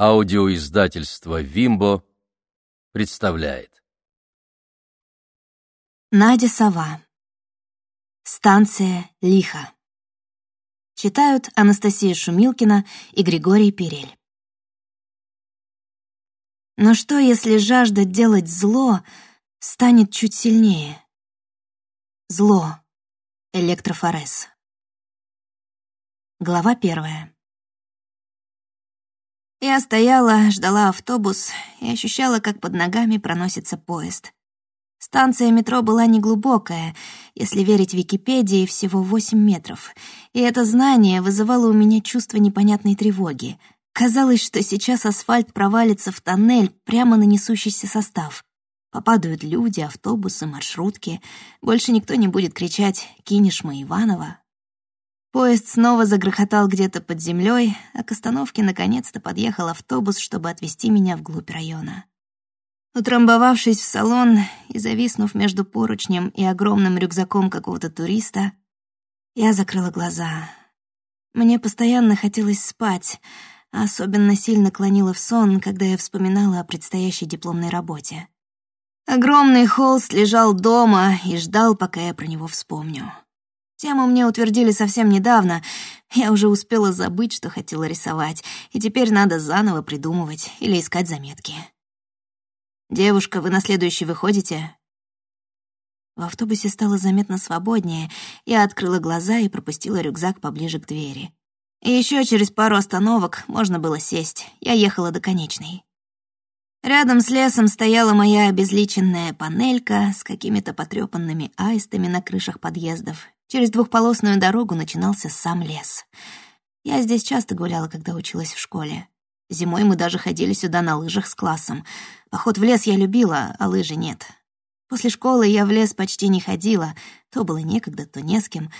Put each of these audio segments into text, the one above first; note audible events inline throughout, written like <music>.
Аудиоиздательство «Вимбо» представляет. Надя Сова. Станция Лиха. Читают Анастасия Шумилкина и Григорий Перель. Но что, если жажда делать зло станет чуть сильнее? Зло. Электрофорез. Глава первая. Я стояла, ждала автобус и ощущала, как под ногами проносится поезд. Станция метро была неглубокая, если верить Википедии, всего 8 метров, и это знание вызывало у меня чувство непонятной тревоги. Казалось, что сейчас асфальт провалится в тоннель прямо на несущийся состав. Попадают люди, автобусы, маршрутки. Больше никто не будет кричать «Кинешма Иванова», Поезд снова загрохотал где-то под землей, а к остановке наконец-то подъехал автобус, чтобы отвезти меня вглубь района. Утрамбовавшись в салон и зависнув между поручнем и огромным рюкзаком какого-то туриста, я закрыла глаза. Мне постоянно хотелось спать, а особенно сильно клонило в сон, когда я вспоминала о предстоящей дипломной работе. Огромный холст лежал дома и ждал, пока я про него вспомню. Тему мне утвердили совсем недавно. Я уже успела забыть, что хотела рисовать, и теперь надо заново придумывать или искать заметки. «Девушка, вы на следующий выходите?» В автобусе стало заметно свободнее. Я открыла глаза и пропустила рюкзак поближе к двери. И еще через пару остановок можно было сесть. Я ехала до конечной. Рядом с лесом стояла моя обезличенная панелька с какими-то потрёпанными аистами на крышах подъездов Через двухполосную дорогу начинался сам лес. Я здесь часто гуляла, когда училась в школе. Зимой мы даже ходили сюда на лыжах с классом. Поход в лес я любила, а лыжи нет. После школы я в лес почти не ходила. То было некогда, то не с кем.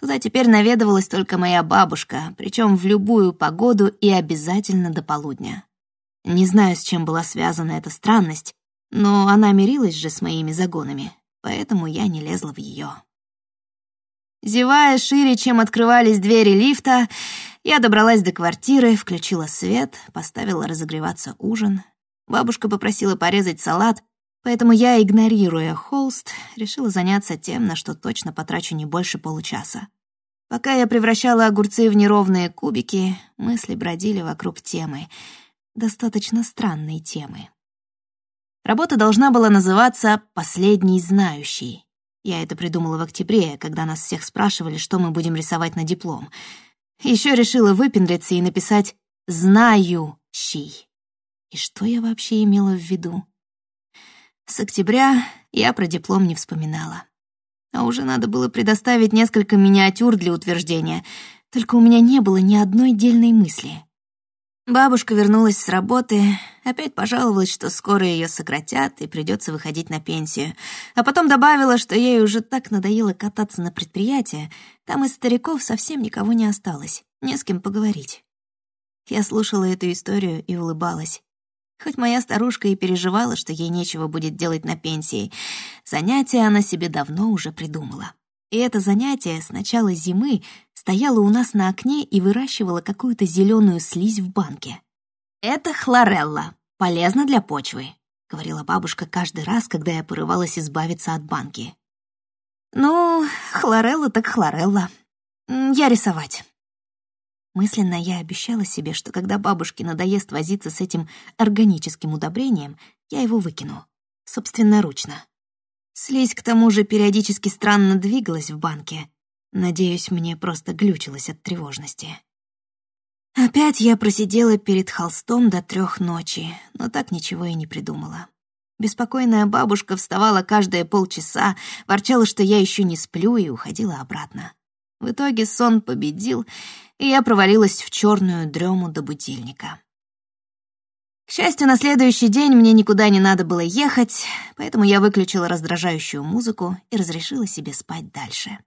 Туда теперь наведывалась только моя бабушка, причем в любую погоду и обязательно до полудня. Не знаю, с чем была связана эта странность, но она мирилась же с моими загонами, поэтому я не лезла в ее. Зевая шире, чем открывались двери лифта, я добралась до квартиры, включила свет, поставила разогреваться ужин. Бабушка попросила порезать салат, поэтому я, игнорируя холст, решила заняться тем, на что точно потрачу не больше получаса. Пока я превращала огурцы в неровные кубики, мысли бродили вокруг темы, достаточно странной темы. Работа должна была называться «Последний знающий», я это придумала в октябре, когда нас всех спрашивали, что мы будем рисовать на диплом. Еще решила выпендриться и написать «знающий». И что я вообще имела в виду? С октября я про диплом не вспоминала. А уже надо было предоставить несколько миниатюр для утверждения, только у меня не было ни одной дельной мысли. Бабушка вернулась с работы, опять пожаловалась, что скоро ее сократят и придется выходить на пенсию. А потом добавила, что ей уже так надоело кататься на предприятие, там из стариков совсем никого не осталось, не с кем поговорить. Я слушала эту историю и улыбалась. Хоть моя старушка и переживала, что ей нечего будет делать на пенсии, занятие она себе давно уже придумала. И это занятие с начала зимы стояло у нас на окне и выращивало какую-то зеленую слизь в банке. «Это хлорелла, полезно для почвы», — говорила бабушка каждый раз, когда я порывалась избавиться от банки. «Ну, хлорелла так хлорелла. Я рисовать». Мысленно я обещала себе, что когда бабушке надоест возиться с этим органическим удобрением, я его выкину. Собственноручно. Слизь, к тому же, периодически странно двигалась в банке. Надеюсь, мне просто глючилось от тревожности. Опять я просидела перед холстом до трех ночи, но так ничего и не придумала. Беспокойная бабушка вставала каждые полчаса, ворчала, что я еще не сплю, и уходила обратно. В итоге сон победил, и я провалилась в черную дрему до будильника. К счастью, на следующий день мне никуда не надо было ехать, поэтому я выключила раздражающую музыку и разрешила себе спать дальше.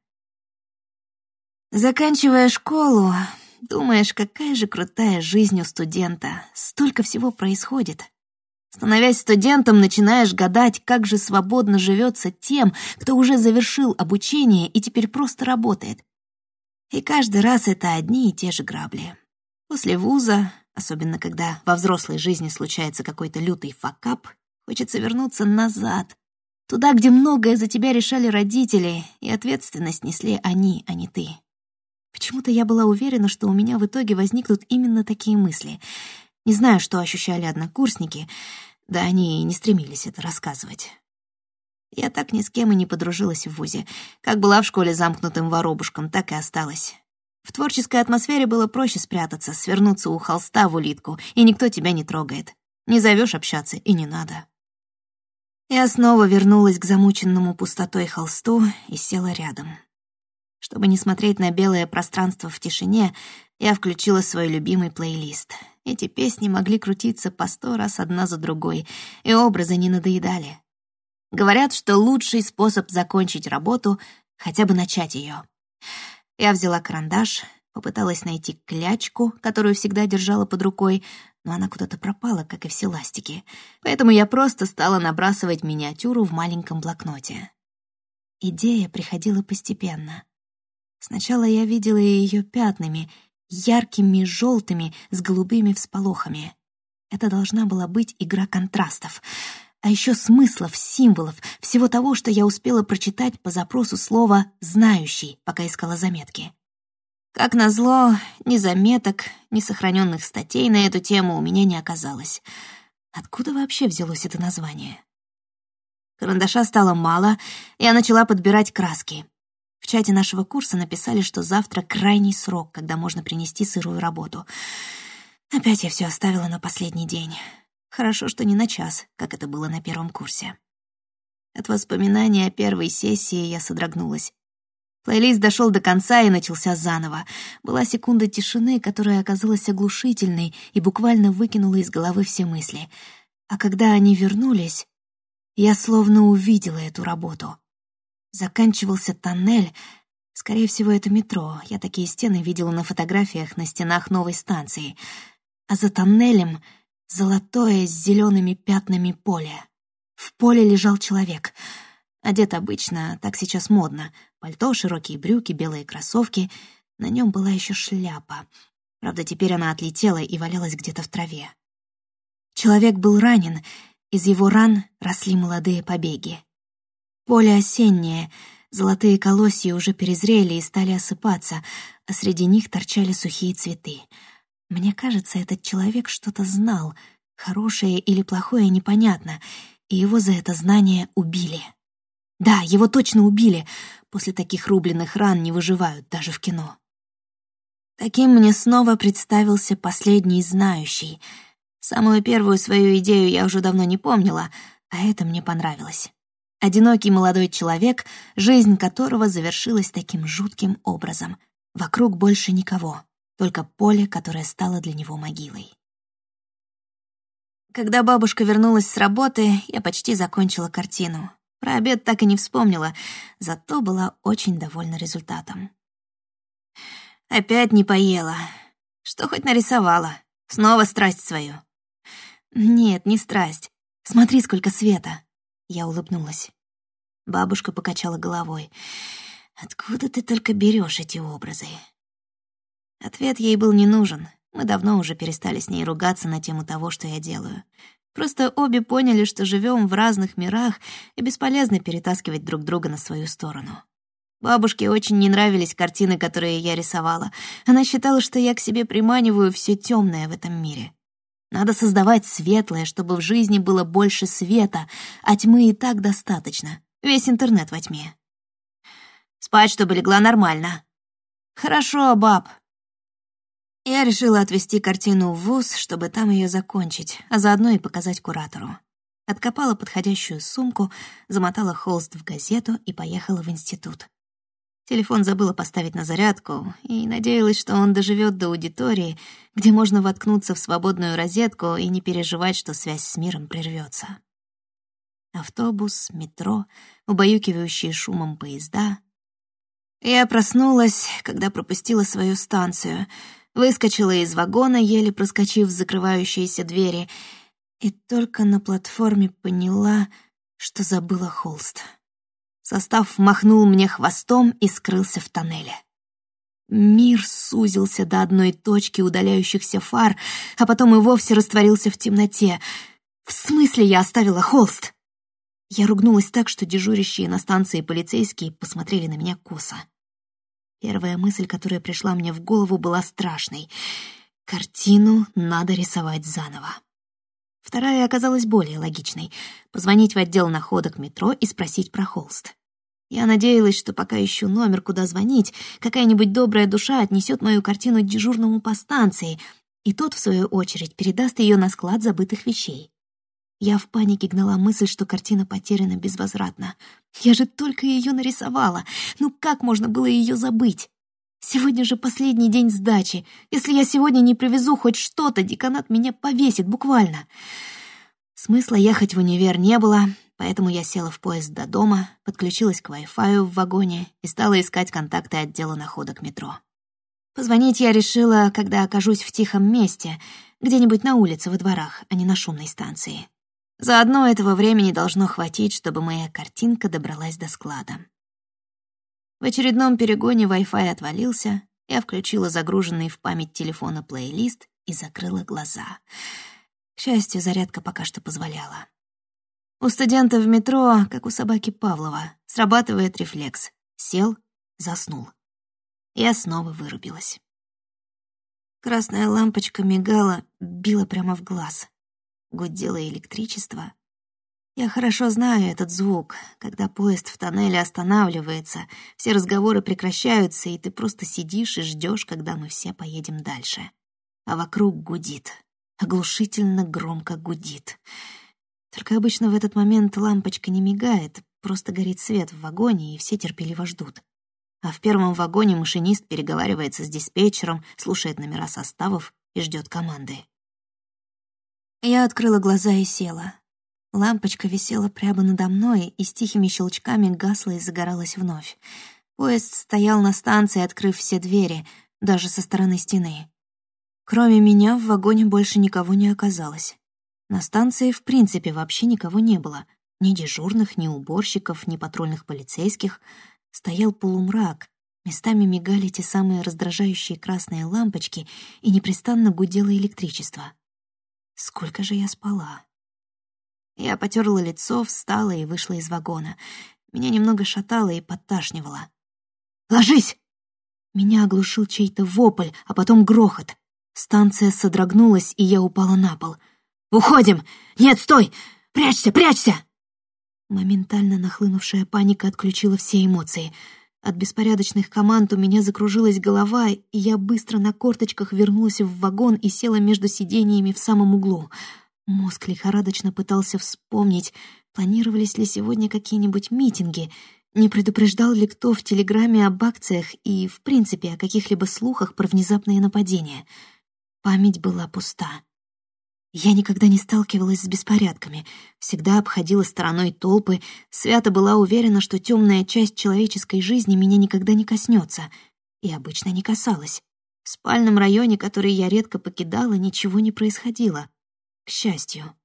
Заканчивая школу, думаешь, какая же крутая жизнь у студента, столько всего происходит. Становясь студентом, начинаешь гадать, как же свободно живется тем, кто уже завершил обучение и теперь просто работает. И каждый раз это одни и те же грабли. После вуза Особенно, когда во взрослой жизни случается какой-то лютый факап, хочется вернуться назад, туда, где многое за тебя решали родители, и ответственность несли они, а не ты. Почему-то я была уверена, что у меня в итоге возникнут именно такие мысли. Не знаю, что ощущали однокурсники, да они и не стремились это рассказывать. Я так ни с кем и не подружилась в ВУЗе. Как была в школе замкнутым воробушком, так и осталась. В творческой атмосфере было проще спрятаться, свернуться у холста в улитку, и никто тебя не трогает. Не зовешь общаться, и не надо. Я снова вернулась к замученному пустотой холсту и села рядом. Чтобы не смотреть на белое пространство в тишине, я включила свой любимый плейлист. Эти песни могли крутиться по сто раз одна за другой, и образы не надоедали. Говорят, что лучший способ закончить работу — хотя бы начать ее. Я взяла карандаш, попыталась найти клячку, которую всегда держала под рукой, но она куда-то пропала, как и все ластики. Поэтому я просто стала набрасывать миниатюру в маленьком блокноте. Идея приходила постепенно. Сначала я видела ее пятнами, яркими желтыми с голубыми всполохами. Это должна была быть игра контрастов — а еще смыслов, символов, всего того, что я успела прочитать по запросу слова «знающий», пока искала заметки. Как назло, ни заметок, ни сохраненных статей на эту тему у меня не оказалось. Откуда вообще взялось это название? Карандаша стало мало, я начала подбирать краски. В чате нашего курса написали, что завтра крайний срок, когда можно принести сырую работу. Опять я все оставила на последний день. Хорошо, что не на час, как это было на первом курсе. От воспоминания о первой сессии я содрогнулась. Плейлист дошел до конца и начался заново. Была секунда тишины, которая оказалась оглушительной и буквально выкинула из головы все мысли. А когда они вернулись, я словно увидела эту работу. Заканчивался тоннель, скорее всего, это метро. Я такие стены видела на фотографиях на стенах новой станции. А за тоннелем — Золотое с зелеными пятнами поле. В поле лежал человек. Одет обычно, так сейчас модно. Пальто, широкие брюки, белые кроссовки. На нем была еще шляпа. Правда, теперь она отлетела и валялась где-то в траве. Человек был ранен, из его ран росли молодые побеги. Поле осеннее, золотые колосья уже перезрели и стали осыпаться, а среди них торчали сухие цветы — мне кажется, этот человек что-то знал, хорошее или плохое непонятно, и его за это знание убили. Да, его точно убили. После таких рубленных ран не выживают даже в кино. Таким мне снова представился последний знающий. Самую первую свою идею я уже давно не помнила, а это мне понравилось. Одинокий молодой человек, жизнь которого завершилась таким жутким образом. Вокруг больше никого только поле, которое стало для него могилой. Когда бабушка вернулась с работы, я почти закончила картину. Про обед так и не вспомнила, зато была очень довольна результатом. Опять не поела. Что хоть нарисовала? Снова страсть свою. Нет, не страсть. Смотри, сколько света. Я улыбнулась. Бабушка покачала головой. Откуда ты только берешь эти образы? Ответ ей был не нужен. Мы давно уже перестали с ней ругаться на тему того, что я делаю. Просто обе поняли, что живем в разных мирах, и бесполезно перетаскивать друг друга на свою сторону. Бабушке очень не нравились картины, которые я рисовала. Она считала, что я к себе приманиваю все темное в этом мире. Надо создавать светлое, чтобы в жизни было больше света, а тьмы и так достаточно. Весь интернет во тьме. Спать, чтобы легла нормально. Хорошо, баб, я решила отвезти картину в ВУЗ, чтобы там ее закончить, а заодно и показать куратору. Откопала подходящую сумку, замотала холст в газету и поехала в институт. Телефон забыла поставить на зарядку и надеялась, что он доживет до аудитории, где можно воткнуться в свободную розетку и не переживать, что связь с миром прервется. Автобус, метро, убаюкивающие шумом поезда. Я проснулась, когда пропустила свою станцию — Выскочила из вагона, еле проскочив закрывающиеся двери, и только на платформе поняла, что забыла холст. Состав махнул мне хвостом и скрылся в тоннеле. Мир сузился до одной точки удаляющихся фар, а потом и вовсе растворился в темноте. В смысле я оставила холст? Я ругнулась так, что дежурящие на станции полицейские посмотрели на меня косо. Первая мысль, которая пришла мне в голову, была страшной. Картину надо рисовать заново. Вторая оказалась более логичной — позвонить в отдел находок метро и спросить про холст. Я надеялась, что пока ищу номер, куда звонить, какая-нибудь добрая душа отнесет мою картину дежурному по станции, и тот, в свою очередь, передаст ее на склад забытых вещей. Я в панике гнала мысль, что картина потеряна безвозвратно. Я же только ее нарисовала. Ну как можно было ее забыть? Сегодня же последний день сдачи. Если я сегодня не привезу хоть что-то, деканат меня повесит буквально. Смысла ехать в универ не было, Поэтому я села в поезд до дома, подключилась к Wi-Fi в вагоне и стала искать контакты отдела находок метро. Позвонить я решила, когда окажусь в тихом месте, где-нибудь на улице во дворах, а не на шумной станции. Заодно этого времени должно хватить, чтобы моя картинка добралась до склада. В очередном перегоне Wi-Fi отвалился, я включила загруженный в память телефона плейлист и закрыла глаза. К счастью, зарядка пока что позволяла. У студента в метро, как у собаки Павлова, срабатывает рефлекс. Сел, заснул. Я снова вырубилась. Красная лампочка мигала, била прямо в глаз. Гудело электричество. Я хорошо знаю этот звук, когда поезд в тоннеле останавливается, все разговоры прекращаются, и ты просто сидишь и ждешь, когда мы все поедем дальше. А вокруг гудит, оглушительно громко гудит. Только обычно в этот момент лампочка не мигает, просто горит свет в вагоне, и все терпеливо ждут. А в первом вагоне машинист переговаривается с диспетчером, слушает номера составов и ждет команды. Я открыла глаза и села. Лампочка висела прямо надо мной и с тихими щелчками гасла и загоралась вновь. Поезд стоял на станции, открыв все двери, даже со стороны стены. Кроме меня в вагоне больше никого не оказалось. На станции в принципе вообще никого не было. Ни дежурных, ни уборщиков, ни патрульных полицейских. Стоял полумрак. Местами мигали те самые раздражающие красные лампочки и непрестанно гудело электричество. Сколько же я спала? Я потерла лицо, встала и вышла из вагона. Меня немного шатало и подташнивало. «Ложись!» Меня оглушил чей-то вопль, а потом грохот. Станция содрогнулась, и я упала на пол — «Уходим! Нет, стой! Прячься, прячься!» Моментально нахлынувшая паника отключила все эмоции. От беспорядочных команд у меня закружилась голова, и я быстро на корточках вернулась в вагон и села между сидениями в самом углу. Мозг лихорадочно пытался вспомнить, планировались ли сегодня какие-нибудь митинги, не предупреждал ли кто в Телеграме об акциях и, в принципе, о каких-либо слухах про внезапные нападения. Память была пуста. Я никогда не сталкивалась с беспорядками, всегда обходила стороной толпы, свято была уверена, что темная часть человеческой жизни меня никогда не коснется, и обычно не касалась. В спальном районе, который я редко покидала, ничего не происходило. К счастью.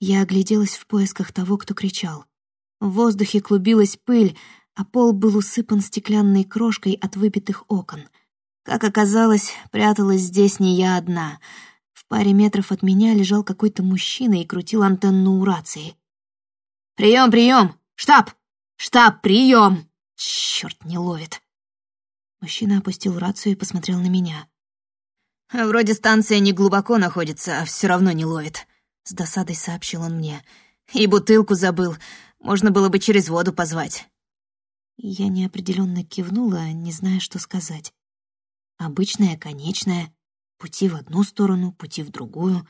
Я огляделась в поисках того, кто кричал. В воздухе клубилась пыль, а пол был усыпан стеклянной крошкой от выбитых окон. Как оказалось, пряталась здесь не я одна — паре метров от меня лежал какой-то мужчина и крутил антенну у рации. «Прием, прием! Штаб! Штаб, прием!» Черт, не ловит. Мужчина опустил рацию и посмотрел на меня. «Вроде станция не глубоко находится, а все равно не ловит», — с досадой сообщил он мне. «И бутылку забыл. Можно было бы через воду позвать». Я неопределенно кивнула, не зная, что сказать. Обычная, конечная. Пути в одну сторону, пути в другую.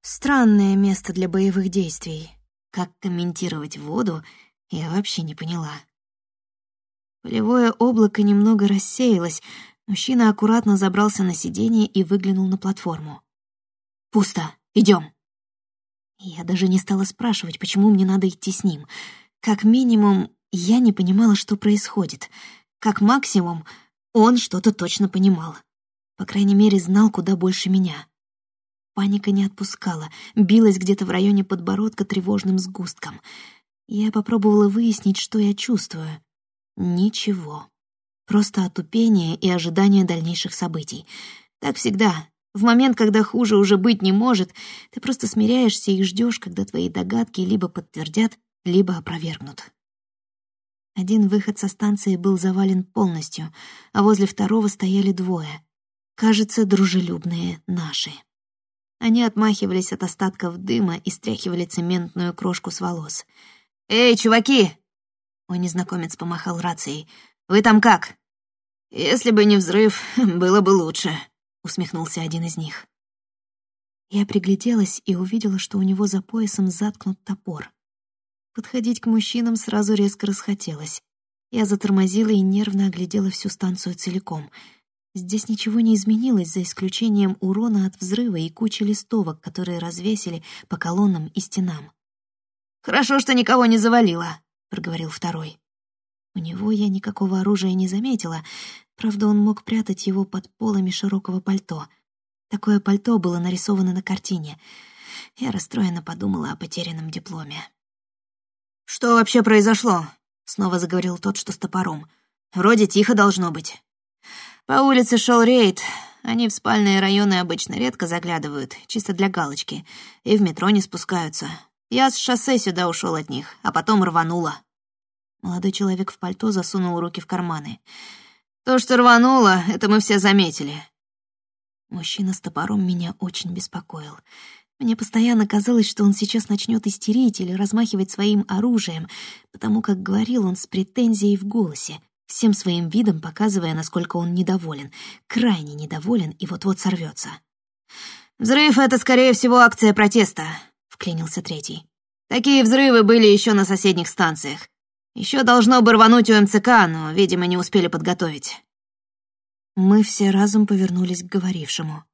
Странное место для боевых действий. Как комментировать воду, я вообще не поняла. Полевое облако немного рассеялось. Мужчина аккуратно забрался на сиденье и выглянул на платформу. «Пусто. Идем. Я даже не стала спрашивать, почему мне надо идти с ним. Как минимум, я не понимала, что происходит. Как максимум, он что-то точно понимал. По крайней мере, знал куда больше меня. Паника не отпускала, билась где-то в районе подбородка тревожным сгустком. Я попробовала выяснить, что я чувствую. Ничего. Просто отупение и ожидание дальнейших событий. Так всегда. В момент, когда хуже уже быть не может, ты просто смиряешься и ждешь, когда твои догадки либо подтвердят, либо опровергнут. Один выход со станции был завален полностью, а возле второго стояли двое. Кажется, дружелюбные наши. Они отмахивались от остатков дыма и стряхивали цементную крошку с волос. «Эй, чуваки!» Мой незнакомец помахал рацией. «Вы там как?» «Если бы не взрыв, <laughs> было бы лучше», — усмехнулся один из них. Я пригляделась и увидела, что у него за поясом заткнут топор. Подходить к мужчинам сразу резко расхотелось. Я затормозила и нервно оглядела всю станцию целиком. Здесь ничего не изменилось, за исключением урона от взрыва и кучи листовок, которые развесили по колоннам и стенам. «Хорошо, что никого не завалило», — проговорил второй. У него я никакого оружия не заметила, правда, он мог прятать его под полами широкого пальто. Такое пальто было нарисовано на картине. Я расстроенно подумала о потерянном дипломе. «Что вообще произошло?» — снова заговорил тот, что с топором. «Вроде тихо должно быть». По улице шел рейд. Они в спальные районы обычно редко заглядывают, чисто для галочки, и в метро не спускаются. Я с шоссе сюда ушел от них, а потом рванула. Молодой человек в пальто засунул руки в карманы. «То, что рвануло, это мы все заметили». Мужчина с топором меня очень беспокоил. Мне постоянно казалось, что он сейчас начнет истерить или размахивать своим оружием, потому как говорил он с претензией в голосе, всем своим видом показывая, насколько он недоволен, крайне недоволен и вот-вот сорвется. «Взрыв — это, скорее всего, акция протеста», — вклинился третий. «Такие взрывы были еще на соседних станциях. Еще должно бы рвануть у МЦК, но, видимо, не успели подготовить». Мы все разом повернулись к говорившему.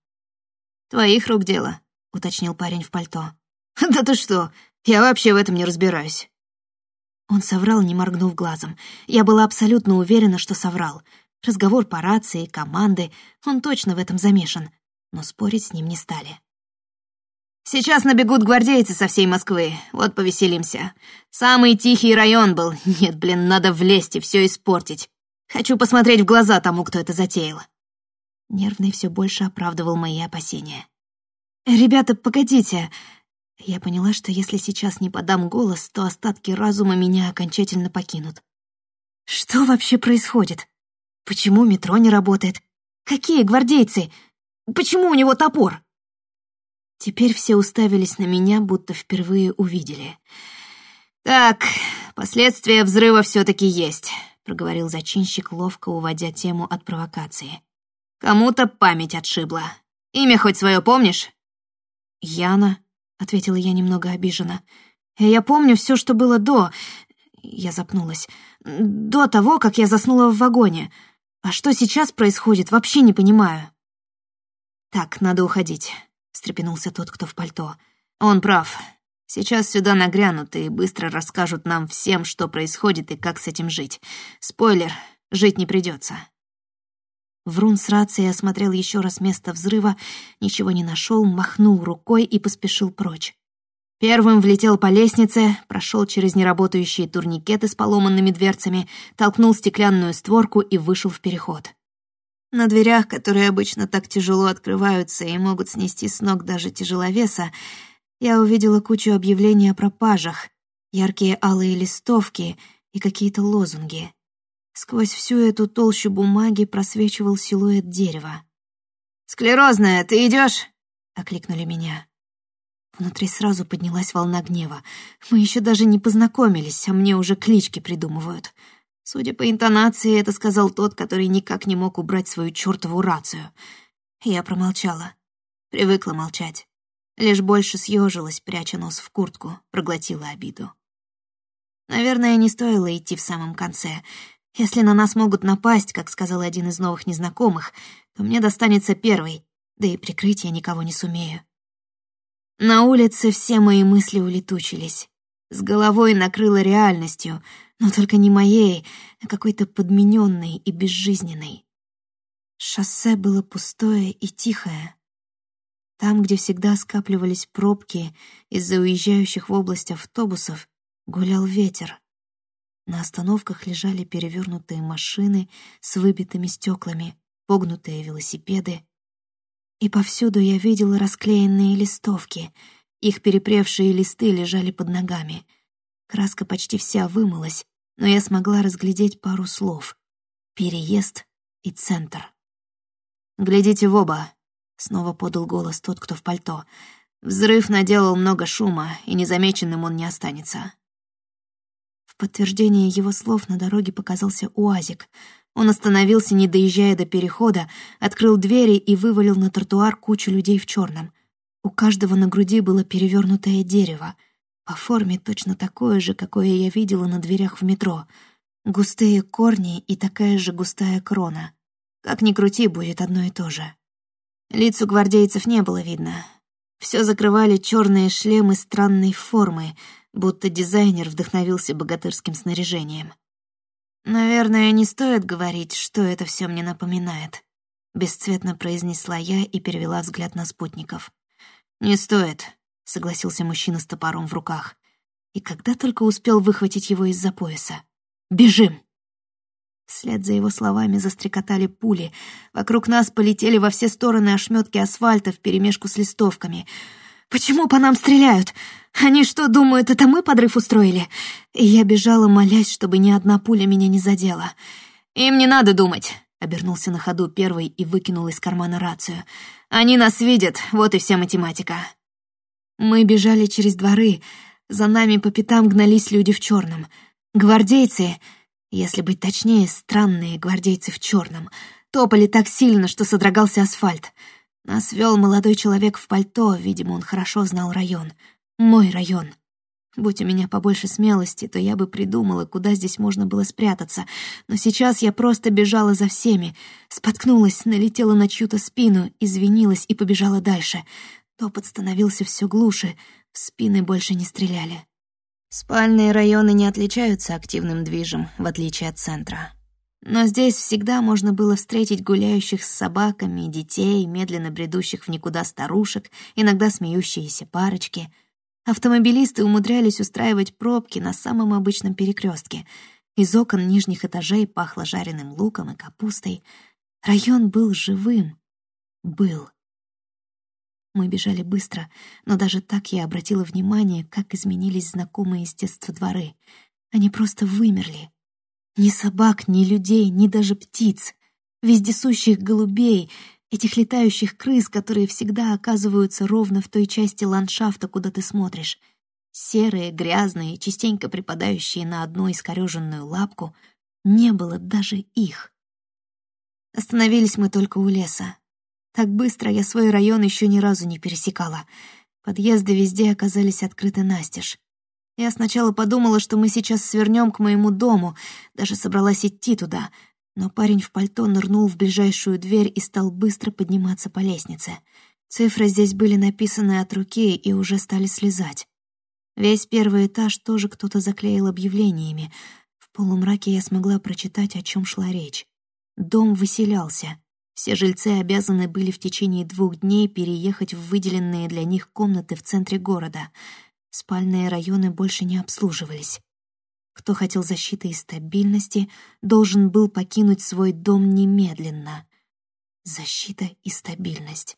«Твоих рук дело», — уточнил парень в пальто. «Да ты что? Я вообще в этом не разбираюсь». Он соврал, не моргнув глазом. Я была абсолютно уверена, что соврал. Разговор по рации, команды, он точно в этом замешан. Но спорить с ним не стали. «Сейчас набегут гвардейцы со всей Москвы, вот повеселимся. Самый тихий район был. Нет, блин, надо влезть и все испортить. Хочу посмотреть в глаза тому, кто это затеял». Нервный все больше оправдывал мои опасения. «Ребята, погодите!» Я поняла, что если сейчас не подам голос, то остатки разума меня окончательно покинут. Что вообще происходит? Почему метро не работает? Какие гвардейцы? Почему у него топор? Теперь все уставились на меня, будто впервые увидели. «Так, последствия взрыва все таки есть», — проговорил зачинщик, ловко уводя тему от провокации. «Кому-то память отшибла. Имя хоть свое помнишь?» «Яна», — ответила я немного обиженно. «Я помню все, что было до...» Я запнулась. «До того, как я заснула в вагоне. А что сейчас происходит, вообще не понимаю». «Так, надо уходить», — встрепенулся тот, кто в пальто. «Он прав. Сейчас сюда нагрянут и быстро расскажут нам всем, что происходит и как с этим жить. Спойлер, жить не придется. Врун с рацией осмотрел еще раз место взрыва, ничего не нашел, махнул рукой и поспешил прочь. Первым влетел по лестнице, прошел через неработающие турникеты с поломанными дверцами, толкнул стеклянную створку и вышел в переход. На дверях, которые обычно так тяжело открываются и могут снести с ног даже тяжеловеса, я увидела кучу объявлений о пропажах, яркие алые листовки и какие-то лозунги. Сквозь всю эту толщу бумаги просвечивал силуэт дерева. «Склерозная, ты идешь? окликнули меня. Внутри сразу поднялась волна гнева. Мы еще даже не познакомились, а мне уже клички придумывают. Судя по интонации, это сказал тот, который никак не мог убрать свою чертову рацию. Я промолчала. Привыкла молчать. Лишь больше съежилась, пряча нос в куртку, проглотила обиду. Наверное, не стоило идти в самом конце. Если на нас могут напасть, как сказал один из новых незнакомых, то мне достанется первый, да и прикрыть я никого не сумею. На улице все мои мысли улетучились. С головой накрыло реальностью, но только не моей, а какой-то подмененной и безжизненной. Шоссе было пустое и тихое. Там, где всегда скапливались пробки из-за уезжающих в область автобусов, гулял ветер. На остановках лежали перевернутые машины с выбитыми стеклами, погнутые велосипеды. И повсюду я видела расклеенные листовки. Их перепревшие листы лежали под ногами. Краска почти вся вымылась, но я смогла разглядеть пару слов. «Переезд» и «Центр». «Глядите в оба», — снова подал голос тот, кто в пальто. «Взрыв наделал много шума, и незамеченным он не останется». В подтверждение его слов на дороге показался УАЗик. Он остановился, не доезжая до перехода, открыл двери и вывалил на тротуар кучу людей в черном. У каждого на груди было перевернутое дерево. По форме точно такое же, какое я видела на дверях в метро. Густые корни и такая же густая крона. Как ни крути, будет одно и то же. Лиц у гвардейцев не было видно. Все закрывали черные шлемы странной формы, будто дизайнер вдохновился богатырским снаряжением. «Наверное, не стоит говорить, что это все мне напоминает», — бесцветно произнесла я и перевела взгляд на спутников. «Не стоит», — согласился мужчина с топором в руках. И когда только успел выхватить его из-за пояса. «Бежим!» Вслед за его словами застрекотали пули. Вокруг нас полетели во все стороны ошметки асфальта вперемешку с листовками. «Почему по нам стреляют? Они что, думают, это мы подрыв устроили?» И я бежала, молясь, чтобы ни одна пуля меня не задела. «Им не надо думать», — обернулся на ходу первый и выкинул из кармана рацию. «Они нас видят, вот и вся математика». Мы бежали через дворы, за нами по пятам гнались люди в черном. Гвардейцы если быть точнее, странные гвардейцы в черном, топали так сильно, что содрогался асфальт. Нас вел молодой человек в пальто, видимо, он хорошо знал район. Мой район. Будь у меня побольше смелости, то я бы придумала, куда здесь можно было спрятаться. Но сейчас я просто бежала за всеми. Споткнулась, налетела на чью-то спину, извинилась и побежала дальше. Топот становился все глуше, в спины больше не стреляли. Спальные районы не отличаются активным движем, в отличие от центра. Но здесь всегда можно было встретить гуляющих с собаками, детей, медленно бредущих в никуда старушек, иногда смеющиеся парочки. Автомобилисты умудрялись устраивать пробки на самом обычном перекрестке. Из окон нижних этажей пахло жареным луком и капустой. Район был живым. Был. Мы бежали быстро, но даже так я обратила внимание, как изменились знакомые с детства дворы. Они просто вымерли. Ни собак, ни людей, ни даже птиц. Вездесущих голубей, этих летающих крыс, которые всегда оказываются ровно в той части ландшафта, куда ты смотришь. Серые, грязные, частенько припадающие на одну искорёженную лапку. Не было даже их. Остановились мы только у леса. Так быстро я свой район еще ни разу не пересекала. Подъезды везде оказались открыты настежь. Я сначала подумала, что мы сейчас свернем к моему дому, даже собралась идти туда, но парень в пальто нырнул в ближайшую дверь и стал быстро подниматься по лестнице. Цифры здесь были написаны от руки и уже стали слезать. Весь первый этаж тоже кто-то заклеил объявлениями. В полумраке я смогла прочитать, о чем шла речь. Дом выселялся. Все жильцы обязаны были в течение двух дней переехать в выделенные для них комнаты в центре города. Спальные районы больше не обслуживались. Кто хотел защиты и стабильности, должен был покинуть свой дом немедленно. Защита и стабильность.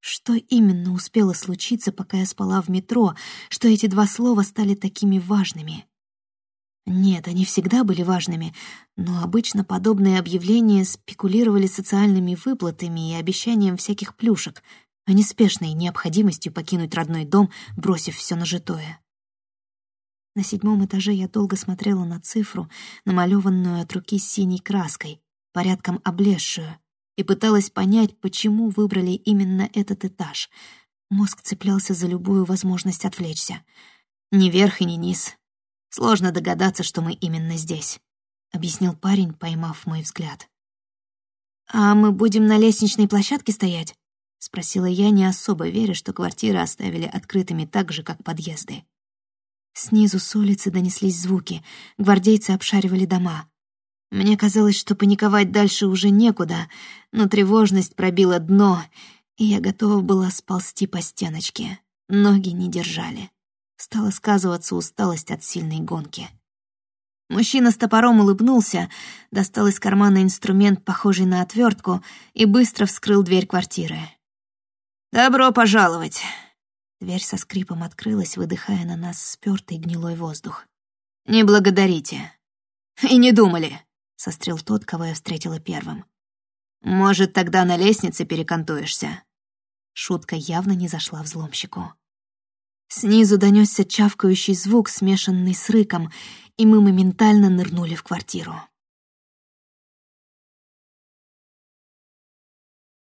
Что именно успело случиться, пока я спала в метро, что эти два слова стали такими важными? Нет, они всегда были важными, но обычно подобные объявления спекулировали социальными выплатами и обещанием всяких плюшек, а не спешной необходимостью покинуть родной дом, бросив все нажитое. На седьмом этаже я долго смотрела на цифру, намалеванную от руки синей краской, порядком облезшую, и пыталась понять, почему выбрали именно этот этаж. Мозг цеплялся за любую возможность отвлечься. Ни верх и ни низ, Сложно догадаться, что мы именно здесь», — объяснил парень, поймав мой взгляд. «А мы будем на лестничной площадке стоять?» — спросила я, не особо веря, что квартиры оставили открытыми так же, как подъезды. Снизу с улицы донеслись звуки, гвардейцы обшаривали дома. Мне казалось, что паниковать дальше уже некуда, но тревожность пробила дно, и я готова была сползти по стеночке. Ноги не держали. Стала сказываться усталость от сильной гонки. Мужчина с топором улыбнулся, достал из кармана инструмент, похожий на отвертку, и быстро вскрыл дверь квартиры. «Добро пожаловать!» Дверь со скрипом открылась, выдыхая на нас спёртый гнилой воздух. «Не благодарите». «И не думали», — сострил тот, кого я встретила первым. «Может, тогда на лестнице перекантуешься?» Шутка явно не зашла взломщику. Снизу донесся чавкающий звук, смешанный с рыком, и мы моментально нырнули в квартиру.